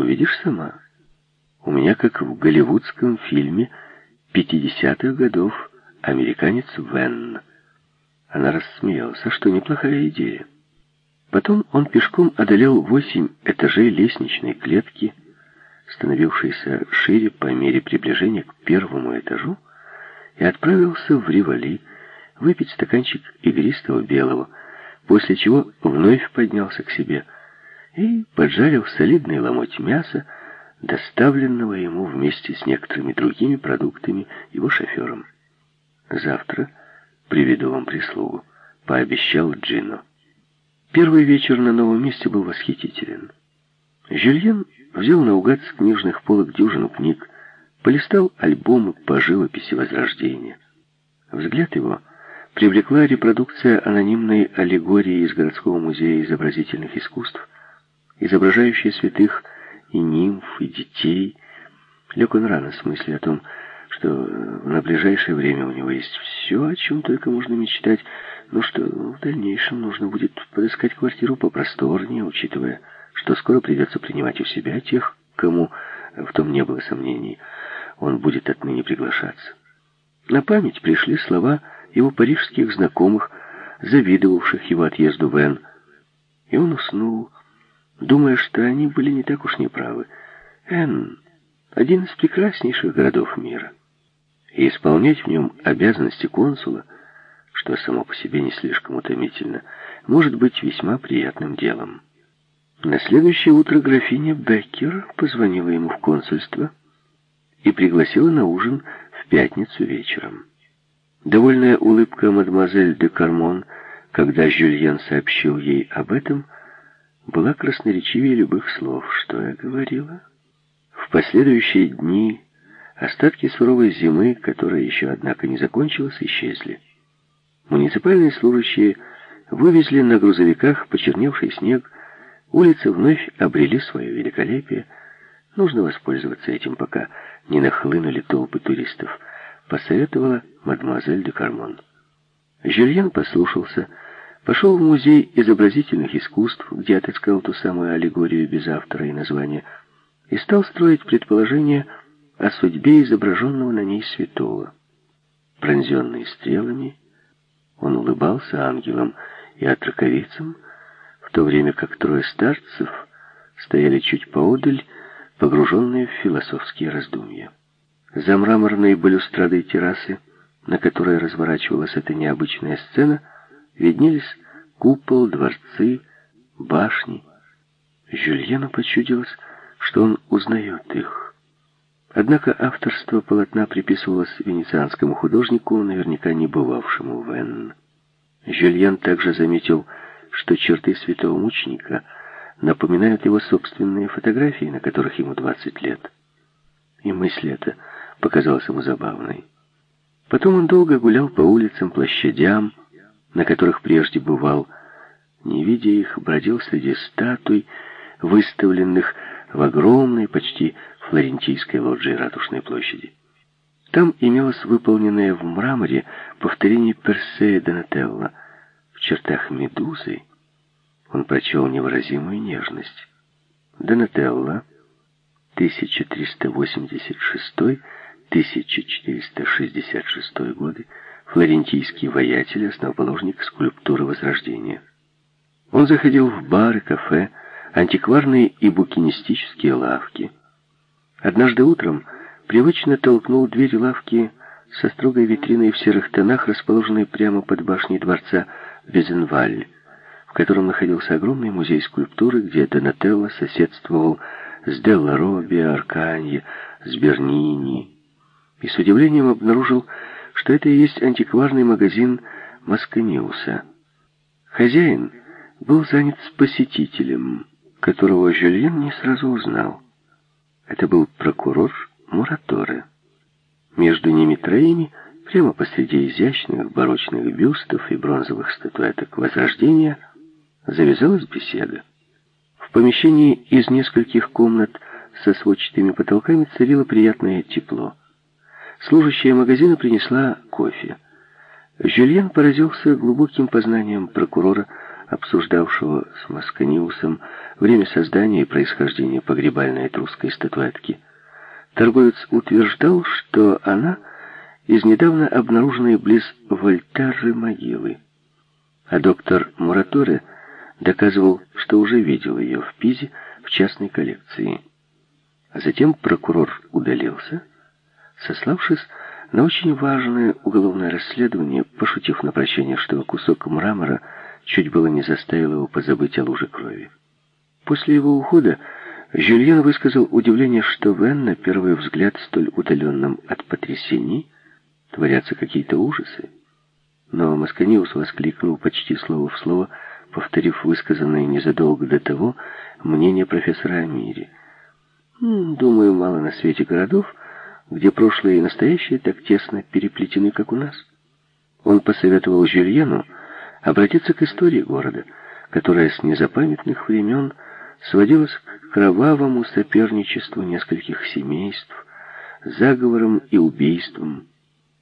Увидишь сама. У меня, как в голливудском фильме 50-х годов, американец Вен. Она рассмеялась, а что, неплохая идея. Потом он пешком одолел восемь этажей лестничной клетки, становившейся шире по мере приближения к первому этажу, и отправился в Ривали выпить стаканчик игристого белого, после чего вновь поднялся к себе и поджарил солидный ломоть мяса, доставленного ему вместе с некоторыми другими продуктами его шофером. «Завтра приведу вам прислугу», — пообещал Джино. Первый вечер на новом месте был восхитителен. Жюльен взял наугад с книжных полок дюжину книг, полистал альбомы по живописи Возрождения. Взгляд его привлекла репродукция анонимной аллегории из городского музея изобразительных искусств, изображающая святых и нимф, и детей. Лег он рано с мыслью о том, что на ближайшее время у него есть все, о чем только можно мечтать, но что в дальнейшем нужно будет подыскать квартиру попросторнее, учитывая, что скоро придется принимать у себя тех, кому в том не было сомнений, он будет отныне приглашаться. На память пришли слова его парижских знакомых, завидовавших его отъезду в Н. И он уснул, думая, что они были не так уж неправы. Н — один из прекраснейших городов мира. И исполнять в нем обязанности консула, что само по себе не слишком утомительно, может быть весьма приятным делом. На следующее утро графиня Беккер позвонила ему в консульство и пригласила на ужин в пятницу вечером. Довольная улыбка мадемуазель де Кармон, когда Жюльен сообщил ей об этом, была красноречивее любых слов. Что я говорила? В последующие дни остатки суровой зимы, которая еще, однако, не закончилась, исчезли. Муниципальные служащие вывезли на грузовиках почерневший снег, улицы вновь обрели свое великолепие. Нужно воспользоваться этим, пока не нахлынули толпы туристов, посоветовала мадемуазель де Кармон. Жюльен послушался, пошел в музей изобразительных искусств, где отыскал ту самую аллегорию без автора и названия, и стал строить предположение о судьбе изображенного на ней святого. Пронзенный стрелами, он улыбался ангелам и отраковицам, в то время как трое старцев стояли чуть поодаль, погруженные в философские раздумья. За мраморной балюстрадой террасы, на которой разворачивалась эта необычная сцена, виднелись купол, дворцы, башни. Жюльену почудилось, что он узнает их. Однако авторство полотна приписывалось венецианскому художнику, наверняка не бывавшему в Энн. Жюльен также заметил, что черты святого мученика напоминают его собственные фотографии, на которых ему 20 лет. И мысль эта показалась ему забавной. Потом он долго гулял по улицам, площадям, на которых прежде бывал, не видя их, бродил среди статуй, выставленных в огромной, почти флорентийской лоджии Ратушной площади. Там имелось выполненное в мраморе повторение Персея Донателло. В чертах медузы он прочел невыразимую нежность. Донателло, 1386-1466 годы, флорентийский воятель, основоположник скульптуры Возрождения. Он заходил в бары, кафе, антикварные и букинистические лавки. Однажды утром привычно толкнул дверь лавки со строгой витриной в серых тонах, расположенной прямо под башней дворца Везенваль, в котором находился огромный музей скульптуры, где Донателло соседствовал с Делла Робби, Арканье, с Бернини, и с удивлением обнаружил, что это и есть антикварный магазин Масканиуса. Хозяин был занят с посетителем, которого Жюльен не сразу узнал. Это был прокурор Мураторе. Между ними троими, прямо посреди изящных барочных бюстов и бронзовых статуэток Возрождения, завязалась беседа. В помещении из нескольких комнат со сводчатыми потолками царило приятное тепло. Служащая магазина принесла кофе. Жюльен поразился глубоким познанием прокурора обсуждавшего с Масканиусом время создания и происхождения погребальной этрусской статуэтки, торговец утверждал, что она из недавно обнаруженной близ Вольтары могилы. А доктор Мураторе доказывал, что уже видел ее в Пизе в частной коллекции. А затем прокурор удалился, сославшись на очень важное уголовное расследование, пошутив на прощание, что кусок мрамора чуть было не заставил его позабыть о луже крови. После его ухода Жюльен высказал удивление, что в Энн, на первый взгляд, столь удаленном от потрясений, творятся какие-то ужасы. Но Масканиус воскликнул почти слово в слово, повторив высказанное незадолго до того мнение профессора о мире. «Думаю, мало на свете городов, где прошлое и настоящее так тесно переплетены, как у нас». Он посоветовал Жюльену обратиться к истории города, которая с незапамятных времен сводилась к кровавому соперничеству нескольких семейств, заговорам и убийствам,